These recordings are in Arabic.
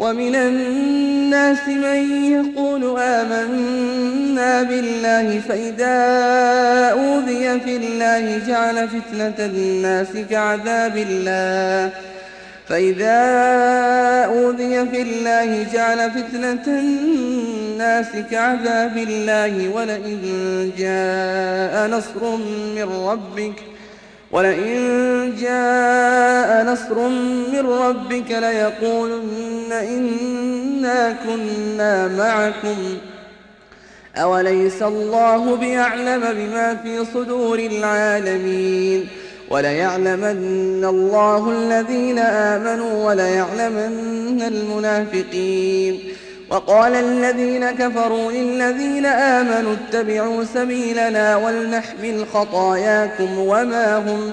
ومن الناس من يقول آمنا بالله فإذا أوذي في الله جعل فتنة الناس كعذاب الله. فإذا أوذي في الله جعل فتنة الناس كعذاب الله. ولئن جاء نصر من ربك ۖ ولئن جاء نصر من ربك ليقولن إنا كنا معكم. أوليس الله بيعلم بما في صدور العالمين؟ وليعلمن الله الذين آمنوا وليعلمن المنافقين. وقال الذين كفروا للذين آمنوا اتبعوا سبيلنا ولنحمل خطاياكم وما هم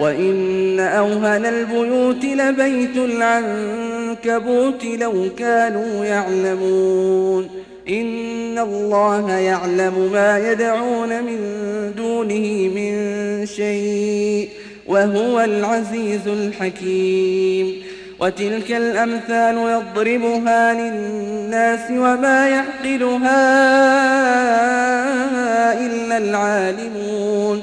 وإن أوهن البيوت لبيت العنكبوت لو كانوا يعلمون إن الله يعلم ما يدعون من دونه من شيء وهو العزيز الحكيم وتلك الأمثال يضربها للناس وما يعقلها إلا العالمون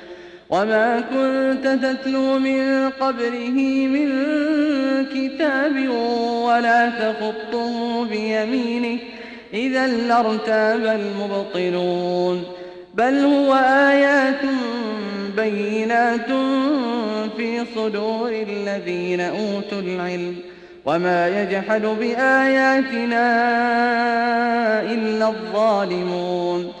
وما كنت تتلو من قبله من كتاب ولا تخطه بيمينك إذا لارتاب المبطلون بل هو آيات بينات في صدور الذين أوتوا العلم وما يجحد بآياتنا إلا الظالمون